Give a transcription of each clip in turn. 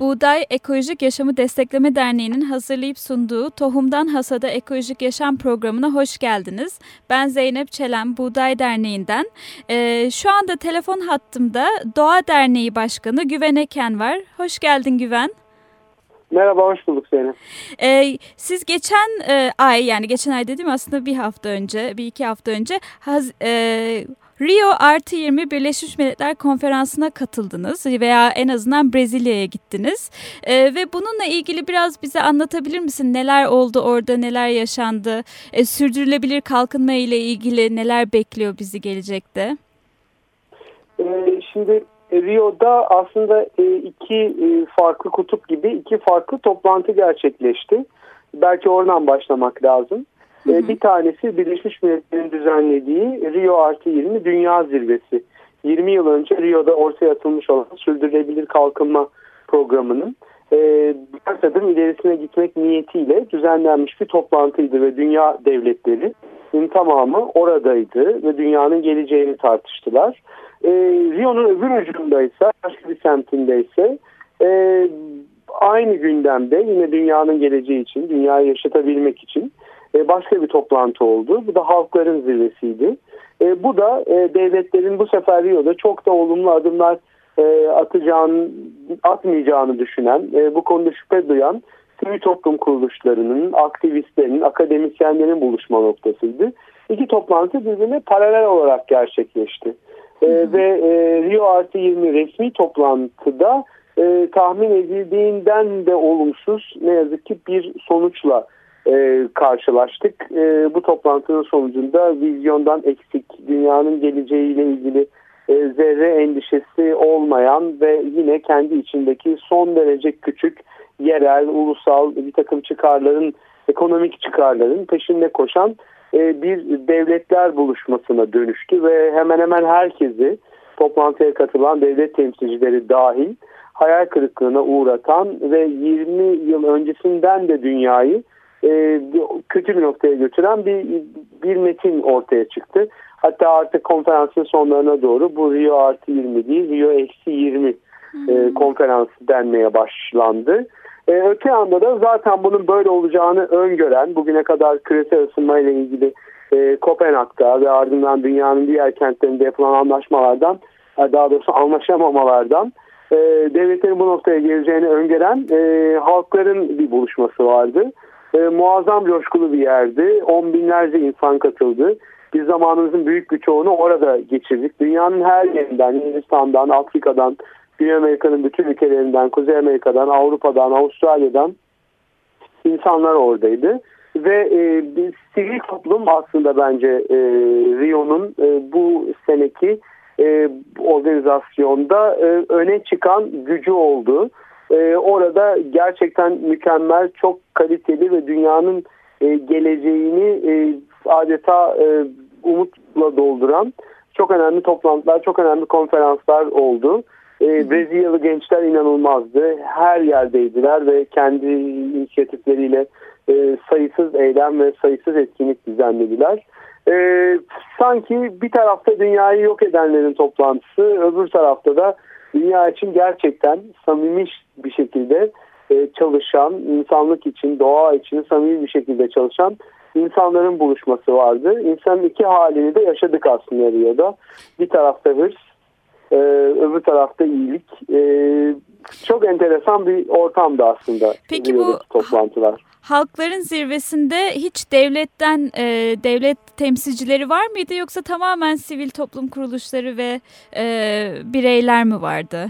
Buğday Ekolojik Yaşamı Destekleme Derneği'nin hazırlayıp sunduğu Tohumdan Hasada Ekolojik Yaşam programına hoş geldiniz. Ben Zeynep Çelen, Buğday Derneği'nden. Ee, şu anda telefon hattımda Doğa Derneği Başkanı Güven Eken var. Hoş geldin Güven. Merhaba, hoş bulduk Zeynep. Ee, siz geçen e, ay, yani geçen ay dedim aslında bir hafta önce, bir iki hafta önce haz, e, Rio Artı 20 Birleşmiş Milletler Konferansı'na katıldınız veya en azından Brezilya'ya gittiniz. E, ve bununla ilgili biraz bize anlatabilir misin? Neler oldu orada, neler yaşandı? E, sürdürülebilir kalkınma ile ilgili neler bekliyor bizi gelecekte? E, şimdi Rio'da aslında e, iki e, farklı kutup gibi iki farklı toplantı gerçekleşti. Belki oradan başlamak lazım. Hı hı. Bir tanesi Birleşmiş Milletler'in düzenlediği Rio Artı 20 Dünya Zirvesi. 20 yıl önce Rio'da ortaya atılmış olan sürdürülebilir kalkınma programının e, birkaç adım ilerisine gitmek niyetiyle düzenlenmiş bir toplantıydı ve dünya devletlerinin tamamı oradaydı ve dünyanın geleceğini tartıştılar. E, Rio'nun öbür ucundaysa, başka bir semtindeyse e, aynı gündemde yine dünyanın geleceği için, dünyayı yaşatabilmek için e, başka bir toplantı oldu. Bu da halkların zirvesiydi. E, bu da e, devletlerin bu sefer Rio'da çok da olumlu adımlar atacağını, atmayacağını düşünen, bu konuda şüphe duyan sivil toplum kuruluşlarının, aktivistlerin, akademisyenlerin buluşma noktasıydı. İki toplantı birbirine paralel olarak gerçekleşti. Hı hı. ve Rio Artı 20 resmi toplantıda tahmin edildiğinden de olumsuz ne yazık ki bir sonuçla e, karşılaştık. E, bu toplantının sonucunda vizyondan eksik, dünyanın geleceğiyle ilgili e, zerre endişesi olmayan ve yine kendi içindeki son derece küçük yerel, ulusal bir takım çıkarların, ekonomik çıkarların peşinde koşan e, bir devletler buluşmasına dönüştü ve hemen hemen herkesi toplantıya katılan devlet temsilcileri dahil hayal kırıklığına uğratan ve 20 yıl öncesinden de dünyayı e, kötü bir noktaya götüren bir, bir metin ortaya çıktı. Hatta artık konferansın sonlarına doğru bu Rio artı 20 değil Rio eksi 20 e, hmm. konferansı denmeye başlandı. E, öte yanda da zaten bunun böyle olacağını öngören bugüne kadar küresel ısınma ile ilgili e, Kopenhag'da ve ardından dünyanın diğer kentlerinde yapılan anlaşmalardan e, daha doğrusu anlaşamamalardan e, devletlerin bu noktaya geleceğini öngören e, halkların bir buluşması vardı e, muazzam coşkulu bir yerdi. On binlerce insan katıldı. Biz zamanımızın büyük bir çoğunu orada geçirdik. Dünyanın her yerinden, Hindistan'dan, Afrika'dan, Güney Amerika'nın bütün ülkelerinden, Kuzey Amerika'dan, Avrupa'dan, Avustralya'dan insanlar oradaydı. Ve e, bir sivil toplum aslında bence e, Rio'nun e, bu seneki e, organizasyonda e, öne çıkan gücü oldu e, orada gerçekten mükemmel, çok kaliteli ve dünyanın e, geleceğini e, adeta e, umutla dolduran çok önemli toplantılar, çok önemli konferanslar oldu. E, Brezilyalı gençler inanılmazdı. Her yerdeydiler ve kendi inisiyatifleriyle e, sayısız eylem ve sayısız etkinlik düzenlediler. E, sanki bir tarafta dünyayı yok edenlerin toplantısı, öbür tarafta da dünya için gerçekten samimi bir şekilde e, çalışan, insanlık için, doğa için samimi bir şekilde çalışan insanların buluşması vardı. İnsanın iki halini de yaşadık aslında Rio'da. Bir tarafta hırs, e, öbür tarafta iyilik. E, çok enteresan bir ortamdı aslında Peki bu toplantılar. Halkların zirvesinde hiç devletten e, devlet temsilcileri var mıydı yoksa tamamen sivil toplum kuruluşları ve e, bireyler mi vardı?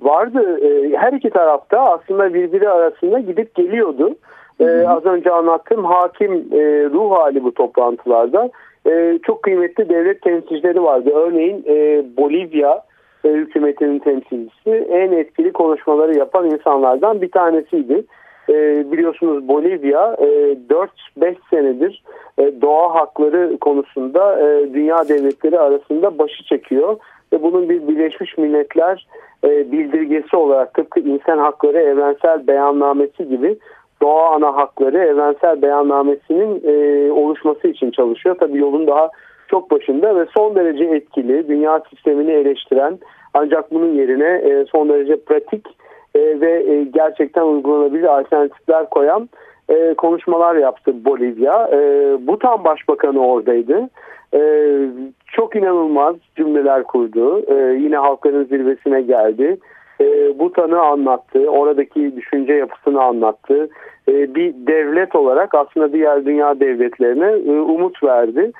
Vardı. E, her iki tarafta aslında birbiri arasında gidip geliyordu. E, az önce anlattığım hakim e, ruh hali bu toplantılarda. E, çok kıymetli devlet temsilcileri vardı. Örneğin e, Bolivya e, hükümetinin temsilcisi en etkili konuşmaları yapan insanlardan bir tanesiydi. E, biliyorsunuz Bolivya e, 4-5 senedir e, doğa hakları konusunda e, dünya devletleri arasında başı çekiyor. ve bunun bir Birleşmiş Milletler e, bildirgesi olarak tıpkı insan hakları evrensel beyannamesi gibi doğa ana hakları evrensel beyannamesinin e, oluşması için çalışıyor. Tabii yolun daha çok başında ve son derece etkili, dünya sistemini eleştiren ancak bunun yerine e, son derece pratik e, ve e, gerçekten uygulanabilir alternatifler koyan e, konuşmalar yaptı Bolivya. Butan Başbakanı oradaydı. Çok inanılmaz cümleler kurdu. Yine halkların zirvesine geldi. Butan'ı anlattı. Oradaki düşünce yapısını anlattı. Bir devlet olarak aslında diğer dünya devletlerine umut verdi.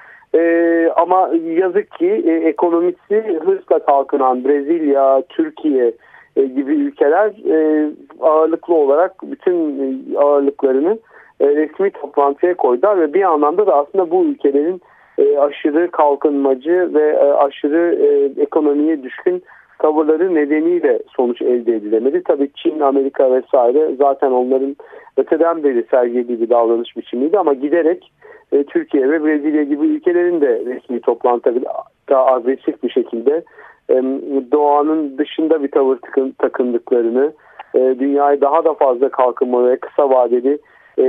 Ama yazık ki ekonomisi hızla kalkınan Brezilya, Türkiye gibi ülkeler e, ağırlıklı olarak bütün e, ağırlıklarını e, resmi toplantıya koydular ve bir anlamda da aslında bu ülkelerin e, aşırı kalkınmacı ve e, aşırı e, ekonomiye düşkün tavırları nedeniyle sonuç elde edilemedi. Tabii Çin, Amerika vesaire zaten onların öteden beri sergilediği bir davranış biçimiydi ama giderek e, Türkiye ve Brezilya gibi ülkelerin de resmi toplantıda agresif bir şekilde e, doğanın dışında bir tavır takındıklarını, e, dünyayı daha da fazla kalkınma ve kısa vadeli e,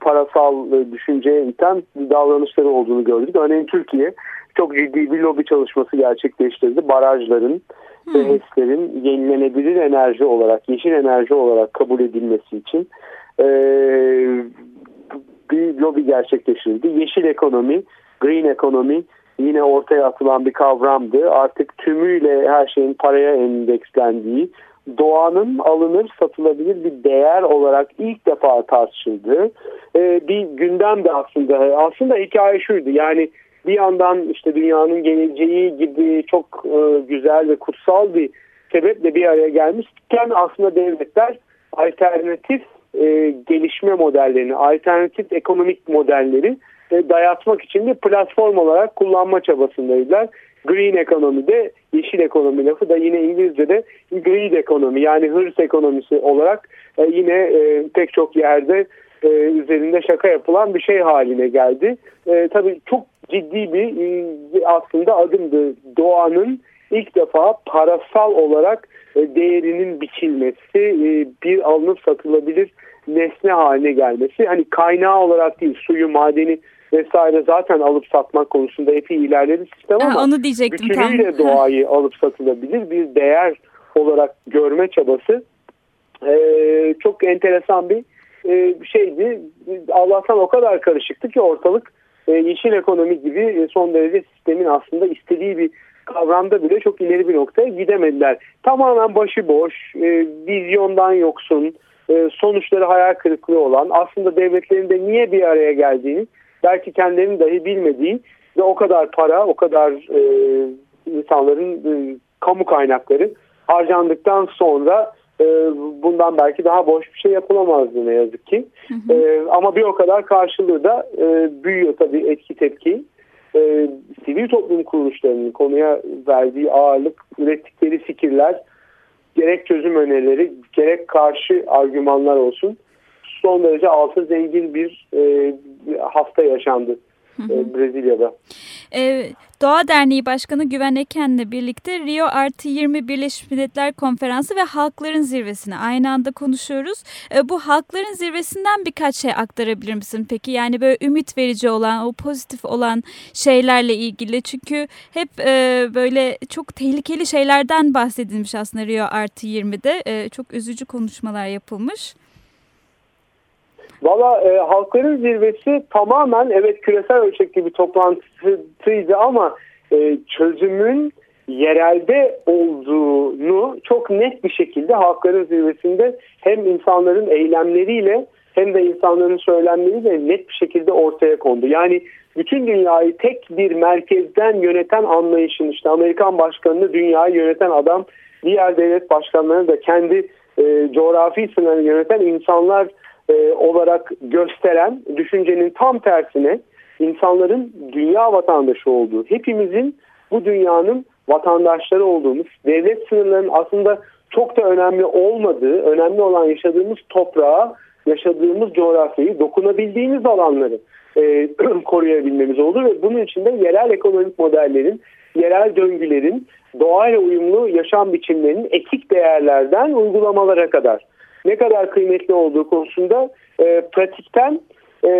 parasal e, düşünceye iten davranışları olduğunu gördük. Örneğin Türkiye çok ciddi bir lobi çalışması gerçekleştirdi. Barajların hmm. ve HES'lerin yenilenebilir enerji olarak, yeşil enerji olarak kabul edilmesi için bir lobi gerçekleştirildi. Yeşil ekonomi, green ekonomi yine ortaya atılan bir kavramdı. Artık tümüyle her şeyin paraya endekslendiği, doğanın alınır satılabilir bir değer olarak ilk defa tartışıldı. Ee, bir gündem de aslında aslında hikaye şuydu yani bir yandan işte dünyanın geleceği gibi çok e, güzel ve kutsal bir sebeple bir araya gelmişken aslında devletler alternatif e, gelişme modellerini, alternatif ekonomik modelleri dayatmak için bir platform olarak kullanma çabasındaydılar. Green ekonomide yeşil ekonomi lafı da yine İngilizce'de greed ekonomi yani hırs ekonomisi olarak e, yine e, pek çok yerde e, üzerinde şaka yapılan bir şey haline geldi. E, tabii çok ciddi bir e, aslında adımdı. Doğanın ilk defa parasal olarak e, değerinin biçilmesi, e, bir alınıp satılabilir nesne haline gelmesi. Hani kaynağı olarak değil, suyu, madeni vesaire zaten alıp satmak konusunda epey ilerledi sistem ama ha, onu diyecektim bütünüyle tam. doğayı alıp satılabilir bir değer olarak görme çabası e, çok enteresan bir e, şeydi. Allah'tan o kadar karışıktı ki ortalık e, yeşil ekonomi gibi e, son derece sistemin aslında istediği bir kavramda bile çok ileri bir noktaya gidemediler. Tamamen başıboş, e, vizyondan yoksun, e, sonuçları hayal kırıklığı olan, aslında devletlerin de niye bir araya geldiğini belki kendilerinin dahi bilmediği ve o kadar para, o kadar e, insanların e, kamu kaynakları harcandıktan sonra e, bundan belki daha boş bir şey yapılamazdı ne yazık ki. Hı hı. E, ama bir o kadar karşılığı da e, büyüyor tabii etki tepki. E, sivil toplum kuruluşlarının konuya verdiği ağırlık, ürettikleri fikirler, gerek çözüm önerileri, gerek karşı argümanlar olsun son derece altı zengin bir e, hafta yaşandı e, Brezilya'da. E, Doğa Derneği Başkanı Güven Eken'le birlikte Rio Artı 20 Birleşmiş Milletler Konferansı ve Halkların Zirvesi'ni aynı anda konuşuyoruz. E, bu Halkların Zirvesi'nden birkaç şey aktarabilir misin peki? Yani böyle ümit verici olan, o pozitif olan şeylerle ilgili. Çünkü hep e, böyle çok tehlikeli şeylerden bahsedilmiş aslında Rio Artı 20'de. E, çok üzücü konuşmalar yapılmış. Valla e, halkların zirvesi tamamen evet küresel ölçekli bir toplantıydı ama e, çözümün yerelde olduğunu çok net bir şekilde halkların zirvesinde hem insanların eylemleriyle hem de insanların söylemleriyle net bir şekilde ortaya kondu. Yani bütün dünyayı tek bir merkezden yöneten anlayışın işte Amerikan başkanını dünyayı yöneten adam diğer devlet başkanlarını da kendi e, coğrafi sınırını yöneten insanlar e, olarak gösteren düşüncenin tam tersine insanların dünya vatandaşı olduğu, hepimizin bu dünyanın vatandaşları olduğumuz, devlet sınırlarının aslında çok da önemli olmadığı, önemli olan yaşadığımız toprağa, yaşadığımız coğrafyayı, dokunabildiğimiz alanları e, koruyabilmemiz oldu ve bunun için de yerel ekonomik modellerin yerel döngülerin, doğayla uyumlu yaşam biçimlerinin etik değerlerden uygulamalara kadar ne kadar kıymetli olduğu konusunda e, pratikten e,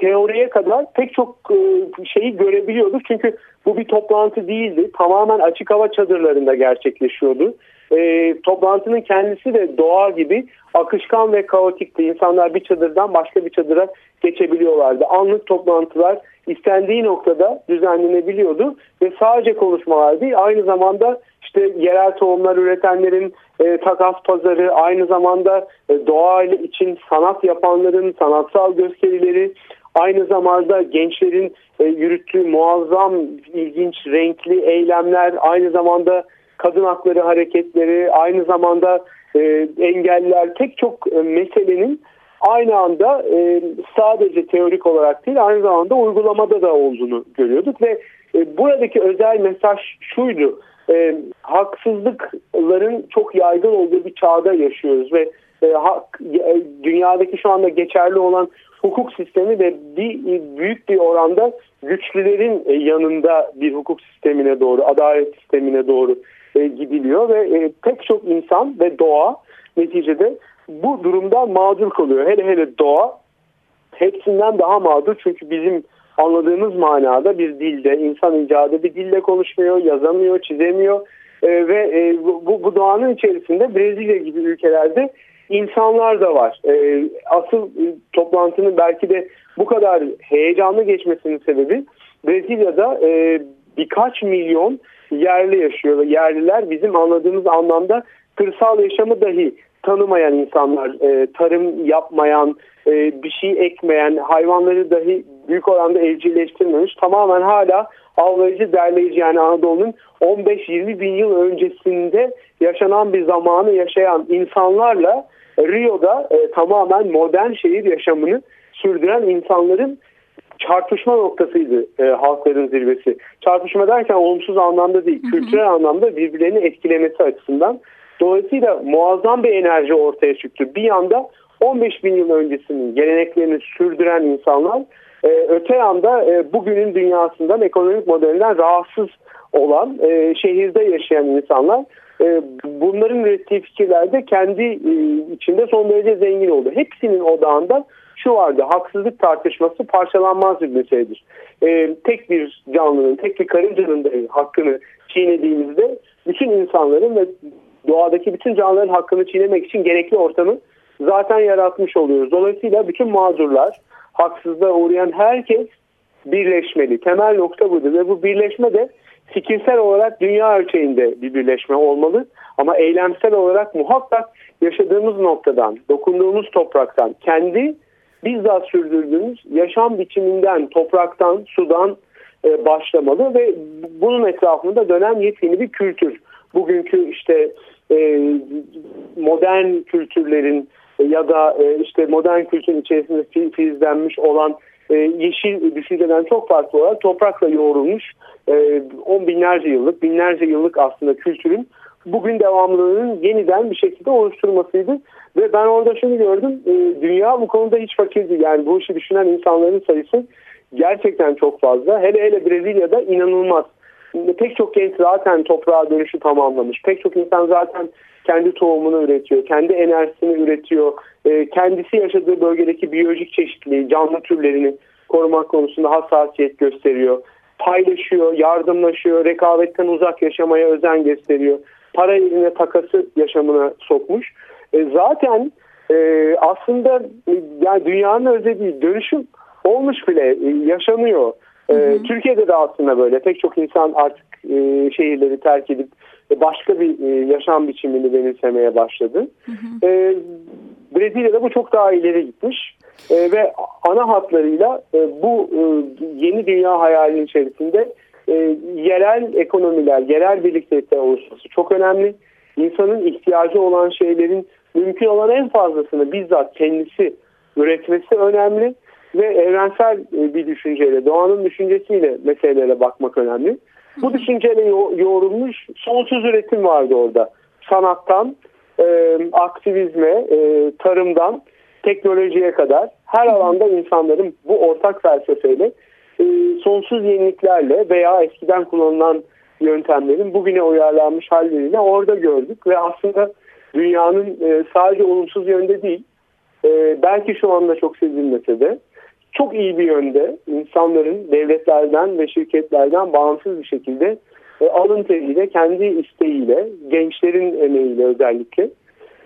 teoriye kadar pek çok e, şeyi görebiliyorduk. Çünkü bu bir toplantı değildi. Tamamen açık hava çadırlarında gerçekleşiyordu. E, toplantının kendisi de doğa gibi akışkan ve kaotikti. İnsanlar bir çadırdan başka bir çadıra geçebiliyorlardı. Anlık toplantılar istendiği noktada düzenlenebiliyordu ve sadece konuşmalar değil aynı zamanda işte yerel tohumlar üretenlerin e, takas pazarı aynı zamanda e, doğa için sanat yapanların sanatsal gösterileri aynı zamanda gençlerin e, yürüttüğü muazzam ilginç renkli eylemler aynı zamanda kadın hakları hareketleri aynı zamanda e, engeller pek çok e, meselenin aynı anda e, sadece teorik olarak değil aynı zamanda uygulamada da olduğunu görüyorduk ve e, buradaki özel mesaj şuydu e, haksızlıkların çok yaygın olduğu bir çağda yaşıyoruz ve e, hak, e, dünyadaki şu anda geçerli olan hukuk sistemi de bir büyük bir oranda güçlülerin e, yanında bir hukuk sistemine doğru, adalet sistemine doğru e, gidiliyor ve e, pek çok insan ve doğa neticede bu durumdan mağdur kalıyor. Hele hele doğa hepsinden daha mağdur çünkü bizim anladığımız manada bir dilde, insan icadı bir dille konuşmuyor, yazamıyor, çizemiyor e, ve e, bu, bu doğanın içerisinde Brezilya gibi ülkelerde insanlar da var. E, asıl e, toplantının belki de bu kadar heyecanlı geçmesinin sebebi Brezilya'da e, birkaç milyon yerli yaşıyor ve yerliler bizim anladığımız anlamda kırsal yaşamı dahi tanımayan insanlar, e, tarım yapmayan, e, bir şey ekmeyen, hayvanları dahi büyük oranda evcilleştirmemiş. Tamamen hala avlayıcı derleyici yani Anadolu'nun 15-20 bin yıl öncesinde yaşanan bir zamanı yaşayan insanlarla Rio'da e, tamamen modern şehir yaşamını sürdüren insanların çarpışma noktasıydı e, halkların zirvesi. Çarpışma derken olumsuz anlamda değil, kültürel anlamda birbirlerini etkilemesi açısından. Dolayısıyla muazzam bir enerji ortaya çıktı. Bir yanda 15 bin yıl öncesinin geleneklerini sürdüren insanlar, e, öte yanda e, bugünün dünyasından ekonomik modelinden rahatsız olan e, şehirde yaşayan insanlar e, bunların ürettiği fikirlerde kendi e, içinde son derece zengin oldu. Hepsinin odağında şu vardı haksızlık tartışması parçalanmaz bir meseledir. E, tek bir canlının, tek bir karıncanın da hakkını çiğnediğimizde bütün insanların ve doğadaki bütün canlıların hakkını çiğnemek için gerekli ortamı zaten yaratmış oluyoruz. Dolayısıyla bütün mağdurlar, haksızlığa uğrayan herkes birleşmeli. Temel nokta budur ve bu birleşme de fikirsel olarak dünya ölçeğinde bir birleşme olmalı. Ama eylemsel olarak muhakkak yaşadığımız noktadan, dokunduğumuz topraktan, kendi bizzat sürdürdüğümüz yaşam biçiminden, topraktan, sudan e, başlamalı ve bunun etrafında dönen yepyeni bir kültür. Bugünkü işte e, modern kültürlerin ya da e, işte modern kültürün içerisinde filizlenmiş olan e, yeşil düşünceden çok farklı olarak toprakla yoğrulmuş e, on binlerce yıllık, binlerce yıllık aslında kültürün bugün devamlılığının yeniden bir şekilde oluşturmasıydı. Ve ben orada şunu gördüm, e, dünya bu konuda hiç fakirdi. Yani bu işi düşünen insanların sayısı gerçekten çok fazla. Hele hele Brezilya'da inanılmaz. Pek çok genç zaten toprağa dönüşü tamamlamış. Pek çok insan zaten kendi tohumunu üretiyor, kendi enerjisini üretiyor. E, kendisi yaşadığı bölgedeki biyolojik çeşitliliği, canlı türlerini korumak konusunda hassasiyet gösteriyor. Paylaşıyor, yardımlaşıyor, rekabetten uzak yaşamaya özen gösteriyor. Para yerine takası yaşamına sokmuş. E, zaten e, aslında yani dünyanın özlediği dönüşüm olmuş bile e, yaşanıyor. Hı hı. Türkiye'de de aslında böyle pek çok insan artık şehirleri terk edip başka bir e, yaşam biçimini benimsemeye başladı. Hı hı. E, Brezilya'da bu çok daha ileri gitmiş e, ve ana hatlarıyla e, bu e, yeni dünya hayalinin içerisinde e, yerel ekonomiler, yerel birliktelikler oluşması çok önemli. İnsanın ihtiyacı olan şeylerin mümkün olan en fazlasını bizzat kendisi üretmesi önemli ve evrensel e, bir düşünceyle, doğanın düşüncesiyle meselelere bakmak önemli. Bu düşünceyle yo yoğrulmuş sonsuz üretim vardı orada. Sanattan, e, aktivizme, e, tarımdan, teknolojiye kadar her alanda insanların bu ortak felsefeyle e, sonsuz yeniliklerle veya eskiden kullanılan yöntemlerin bugüne uyarlanmış hallerini orada gördük ve aslında dünyanın e, sadece olumsuz yönde değil e, belki şu anda çok sezilmese de çok iyi bir yönde insanların devletlerden ve şirketlerden bağımsız bir şekilde e, alın teriyle, kendi isteğiyle, gençlerin emeğiyle özellikle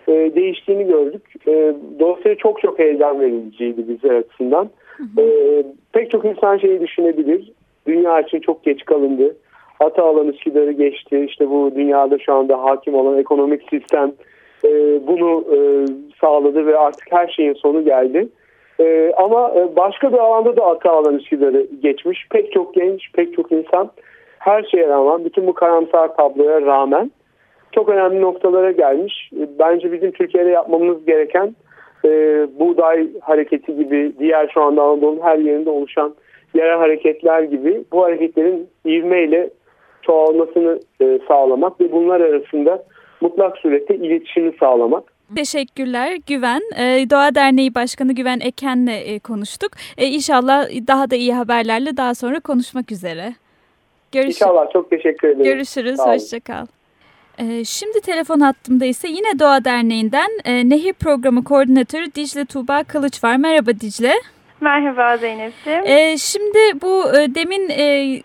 e, değiştiğini gördük. E, dolayısıyla çok çok heyecan vericiydi bize açısından. E, pek çok insan şeyi düşünebilir. Dünya için çok geç kalındı. Hata alan Üsküdar'ı geçti. İşte bu dünyada şu anda hakim olan ekonomik sistem e, bunu e, sağladı ve artık her şeyin sonu geldi. E, ama başka bir alanda da hata alan Üsküdar'ı geçmiş. Pek çok genç, pek çok insan her şeye rağmen, bütün bu karamsar tabloya rağmen çok önemli noktalara gelmiş. E, bence bizim Türkiye'de yapmamız gereken e, buğday hareketi gibi diğer şu anda Anadolu'nun her yerinde oluşan yerel hareketler gibi bu hareketlerin ivmeyle çoğalmasını e, sağlamak ve bunlar arasında mutlak surette iletişimi sağlamak. Teşekkürler Güven. Ee, Doğa Derneği Başkanı Güven Eken'le e, konuştuk. Ee, inşallah daha da iyi haberlerle daha sonra konuşmak üzere. Görüş İnşallah çok teşekkür ederim. Görüşürüz. Hoşçakal. Ee, şimdi telefon hattımda ise yine Doğa Derneği'nden e, Nehir Programı Koordinatörü Dicle Tuğba Kılıç var. Merhaba Dicle. Merhaba Zeynep'ciğim. Ee, şimdi bu e, demin e, e,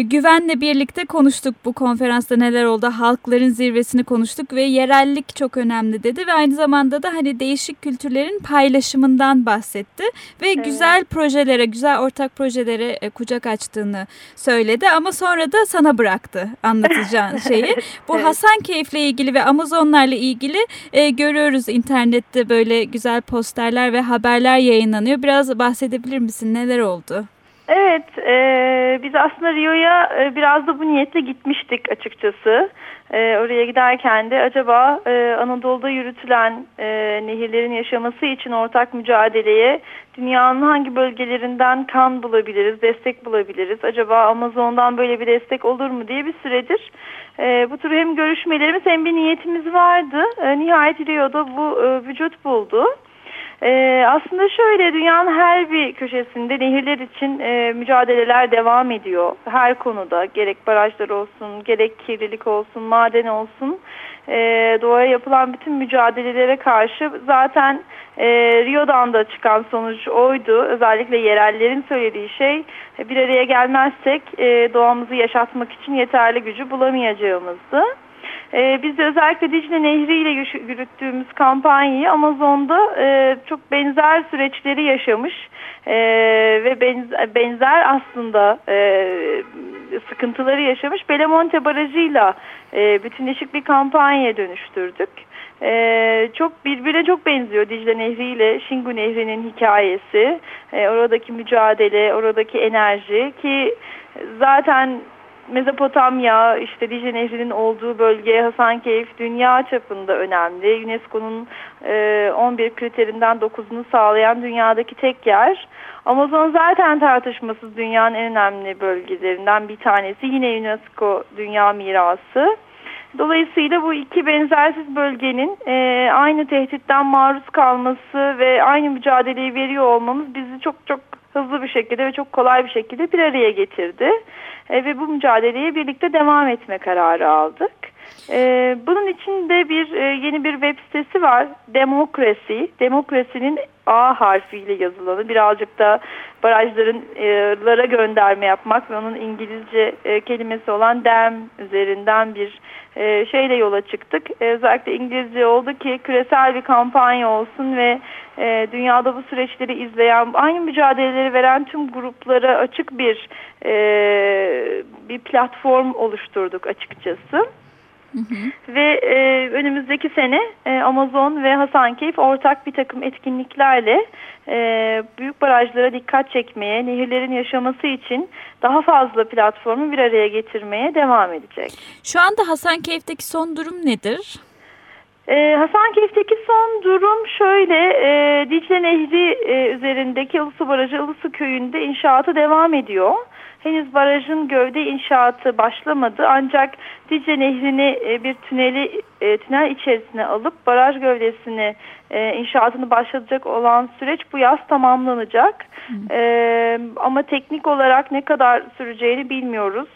güvenle birlikte konuştuk bu konferansta neler oldu. Halkların zirvesini konuştuk ve yerellik çok önemli dedi ve aynı zamanda da hani değişik kültürlerin paylaşımından bahsetti ve evet. güzel projelere, güzel ortak projelere e, kucak açtığını söyledi ama sonra da sana bıraktı anlatacağın şeyi. Bu evet. Hasan Keyif'le ilgili ve Amazonlarla ilgili e, görüyoruz internette böyle güzel posterler ve haberler yayınlanıyor. Biraz bahsedebilir misin? Neler oldu? Evet, e, biz aslında Rio'ya e, biraz da bu niyetle gitmiştik açıkçası. E, oraya giderken de acaba e, Anadolu'da yürütülen e, nehirlerin yaşaması için ortak mücadeleye dünyanın hangi bölgelerinden kan bulabiliriz, destek bulabiliriz? Acaba Amazon'dan böyle bir destek olur mu diye bir süredir e, bu tür hem görüşmelerimiz hem bir niyetimiz vardı. E, nihayet Rio'da bu e, vücut buldu. Ee, aslında şöyle dünyanın her bir köşesinde nehirler için e, mücadeleler devam ediyor. Her konuda gerek barajlar olsun, gerek kirlilik olsun, maden olsun e, doğaya yapılan bütün mücadelelere karşı zaten e, Rio'dan da çıkan sonuç oydu. Özellikle yerellerin söylediği şey bir araya gelmezsek e, doğamızı yaşatmak için yeterli gücü bulamayacağımızdı. E, biz de özellikle Dicle Nehri ile yürüttüğümüz kampanyayı Amazon'da e, çok benzer süreçleri yaşamış e, ve benzer, benzer aslında e, sıkıntıları yaşamış Belamonte Barajı'yla e, bütünleşik bir kampanyaya dönüştürdük. Ee, çok birbirine çok benziyor Dicle Nehri ile Şingu Nehri'nin hikayesi. Ee, oradaki mücadele, oradaki enerji ki zaten Mezopotamya, işte Dicle Nehri'nin olduğu bölge Hasankeyf dünya çapında önemli. UNESCO'nun e, 11 kriterinden 9'unu sağlayan dünyadaki tek yer. Amazon zaten tartışmasız dünyanın en önemli bölgelerinden bir tanesi. Yine UNESCO Dünya Mirası. Dolayısıyla bu iki benzersiz bölgenin e, aynı tehditten maruz kalması ve aynı mücadeleyi veriyor olmamız bizi çok çok hızlı bir şekilde ve çok kolay bir şekilde bir araya getirdi. E, ve bu mücadeleye birlikte devam etme kararı aldık. E, bunun için de bir e, yeni bir web sitesi var. Demokrasi. Demokrasinin A harfiyle yazılanı birazcık da barajların e, gönderme yapmak ve onun İngilizce e, kelimesi olan dam üzerinden bir e, şeyle yola çıktık. E, özellikle İngilizce oldu ki küresel bir kampanya olsun ve e, dünyada bu süreçleri izleyen, aynı mücadeleleri veren tüm gruplara açık bir e, bir platform oluşturduk açıkçası. Hı hı. Ve e, önümüzdeki sene e, Amazon ve Hasankeyf ortak bir takım etkinliklerle e, büyük barajlara dikkat çekmeye, nehirlerin yaşaması için daha fazla platformu bir araya getirmeye devam edecek. Şu anda Hasankeyf'teki son durum nedir? Ee, Hasankeyf'teki son durum şöyle, e, Dicle Nehri e, üzerindeki Ilısu Barajı Ilısu Köyü'nde inşaatı devam ediyor. Henüz barajın gövde inşaatı başlamadı ancak Dicle Nehri'ni e, bir tüneli e, tünel içerisine alıp baraj gövdesini e, inşaatını başlatacak olan süreç bu yaz tamamlanacak. E, ama teknik olarak ne kadar süreceğini bilmiyoruz.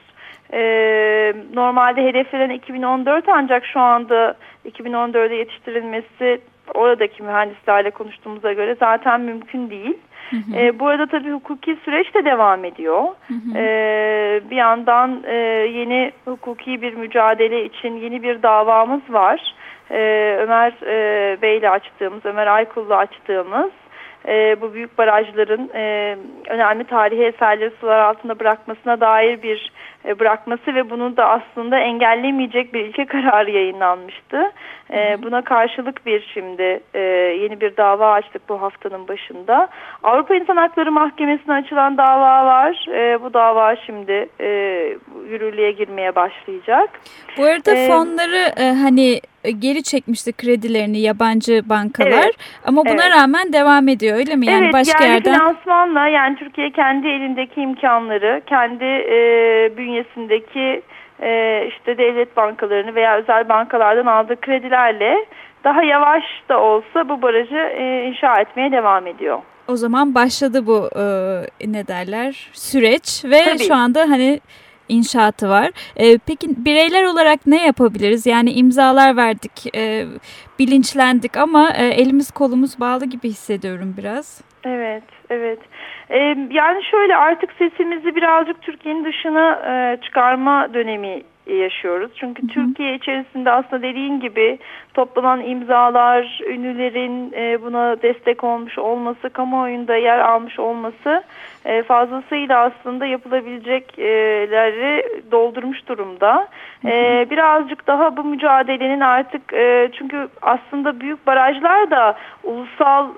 Normalde hedeflenen 2014 ancak şu anda 2014'e yetiştirilmesi oradaki mühendislerle konuştuğumuza göre zaten mümkün değil. Hı hı. E, bu arada tabii hukuki süreç de devam ediyor. Hı hı. E, bir yandan e, yeni hukuki bir mücadele için yeni bir davamız var. E, Ömer e, Bey'le açtığımız, Ömer Aykul'la açtığımız e, bu büyük barajların e, önemli tarihi eserleri sular altında bırakmasına dair bir bırakması ve bunu da aslında engellemeyecek bir ilke kararı yayınlanmıştı. E, buna karşılık bir şimdi e, yeni bir dava açtık bu haftanın başında. Avrupa İnsan Hakları Mahkemesi'ne açılan dava var. E, bu dava şimdi e, yürürlüğe girmeye başlayacak. Bu arada e, fonları e, hani geri çekmişti kredilerini yabancı bankalar evet, ama buna evet. rağmen devam ediyor öyle mi? Yani evet, başka yani yerden finansmanla yani Türkiye kendi elindeki imkanları kendi e, bünyesindeki e, işte devlet bankalarını veya özel bankalardan aldığı kredilerle daha yavaş da olsa bu barajı e, inşa etmeye devam ediyor. O zaman başladı bu e, ne derler süreç ve Tabii. şu anda hani inşaatı var. E, peki bireyler olarak ne yapabiliriz? Yani imzalar verdik, e, bilinçlendik ama e, elimiz kolumuz bağlı gibi hissediyorum biraz. Evet, evet. Ee, yani şöyle artık sesimizi birazcık Türkiye'nin dışına e, çıkarma dönemi yaşıyoruz. Çünkü hı hı. Türkiye içerisinde aslında dediğin gibi toplanan imzalar, ünlülerin e, buna destek olmuş olması, kamuoyunda yer almış olması e, fazlasıyla aslında yapılabilecekleri doldurmuş durumda. E, birazcık daha bu mücadelenin artık e, çünkü aslında büyük barajlar da ulusal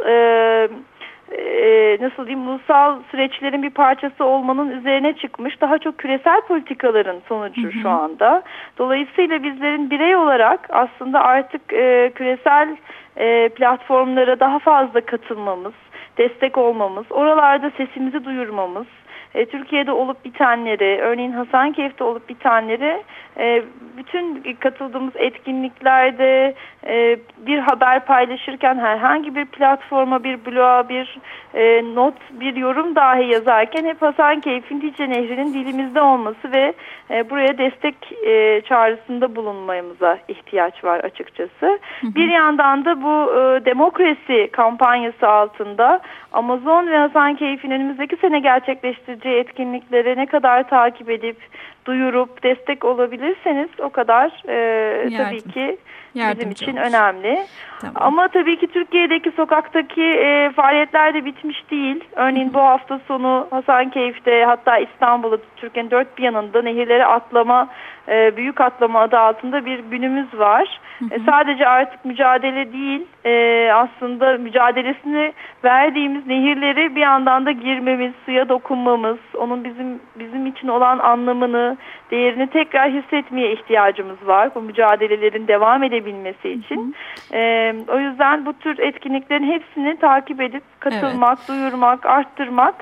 e, nasıl diyeyim ulusal süreçlerin bir parçası olmanın üzerine çıkmış daha çok küresel politikaların sonucu hı hı. şu anda. Dolayısıyla bizlerin birey olarak aslında artık e, küresel e, platformlara daha fazla katılmamız, destek olmamız, oralarda sesimizi duyurmamız, e, Türkiye'de olup bitenleri, örneğin Hasankeyf'te olup bitenleri e, bütün katıldığımız etkinliklerde e, bir haber paylaşırken herhangi bir platforma, bir bloğa, bir e, not, bir yorum dahi yazarken hep Hasankeyf'in Dicle Nehri'nin dilimizde olması ve e, buraya destek e, çağrısında bulunmamıza ihtiyaç var açıkçası. Hı hı. Bir yandan da bu e, demokrasi kampanyası altında Amazon ve Hasankeyf'in önümüzdeki sene gerçekleştireceği etkinlikleri ne kadar takip edip duyurup destek olabilirseniz o kadar e, tabii ki bizim için olmuş. önemli. Tamam. Ama tabii ki Türkiye'deki sokaktaki e, faaliyetler de bitmiş değil. Örneğin Hı. bu hafta sonu Hasankeyf'te hatta İstanbul'da Türkiye'nin dört bir yanında nehirleri atlama, e, büyük atlama adı altında bir günümüz var. E, sadece artık mücadele değil e, aslında mücadelesini verdiğimiz nehirleri bir yandan da girmemiz, suya dokunmamız, onun bizim bizim için olan anlamını, değerini tekrar hissetmeye ihtiyacımız var. Bu mücadelelerin devam edebilmesi için. Hı hı. E, o yüzden bu tür etkinliklerin hepsini takip edip katılmak, evet. duyurmak, arttırmak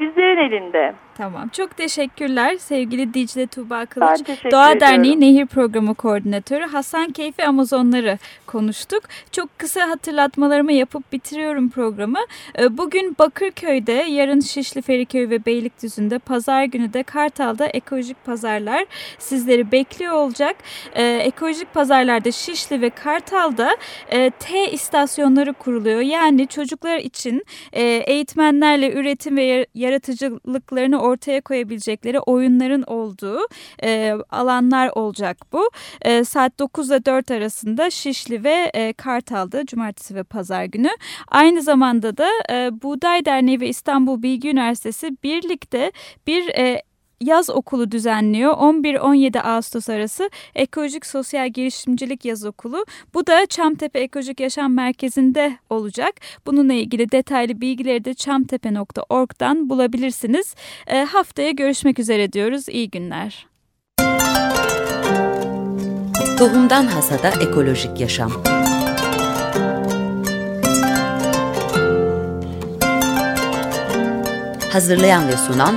bizlerin elinde. Tamam. Çok teşekkürler sevgili Dicle Tuğba Kılıç. Doğa ediyorum. Derneği Nehir Programı Koordinatörü Hasan Keyfi Amazonları konuştuk. Çok kısa hatırlatmalarımı yapıp bitiriyorum programı. Ee, bugün Bakırköy'de, yarın Şişli Feriköy ve Beylikdüzü'nde, pazar günü de Kartal'da ekolojik pazarlar sizleri bekliyor olacak. Ee, ekolojik pazarlarda Şişli ve Kartal'da e, T istasyonları kuruluyor. Yani çocuklar için e, eğitmenlerle üretim ve yaratıcılıklarını ortaya koyabilecekleri oyunların olduğu e, alanlar olacak bu. E, saat 9 ile 4 arasında Şişli ve e, Kartal'da cumartesi ve pazar günü. Aynı zamanda da e, Buğday Derneği ve İstanbul Bilgi Üniversitesi birlikte bir e, yaz okulu düzenliyor. 11-17 Ağustos arası Ekolojik Sosyal Girişimcilik Yaz Okulu. Bu da Çamtepe Ekolojik Yaşam Merkezi'nde olacak. Bununla ilgili detaylı bilgileri de çamtepe.org'dan bulabilirsiniz. E, haftaya görüşmek üzere diyoruz. İyi günler. Tohumdan Hasada Ekolojik Yaşam Hazırlayan ve sunan